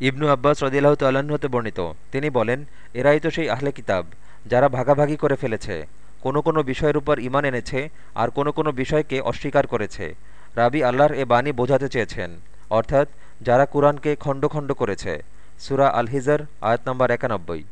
ইবনু আব্বাস রদিল্লাহ হতে বর্ণিত। তিনি বলেন, এরাই তো সেই আহলে কিতাব, যারা ভাগাভাগি করে ফেলেছে। কোনো কোনো বিষয়ের উপর ইমান এনেছে আর কোনো কোনো বিষয়কে অস্বীকার করেছে। রাবি আল্লাহর এ বাণী বোঝাতে চেয়েছেন। অর্থাৎ, যারা কুরআনকে খণ্ড খণ্ড করেছে। সুরা আলহিজার, আয়াত নম্বর একানব্বই।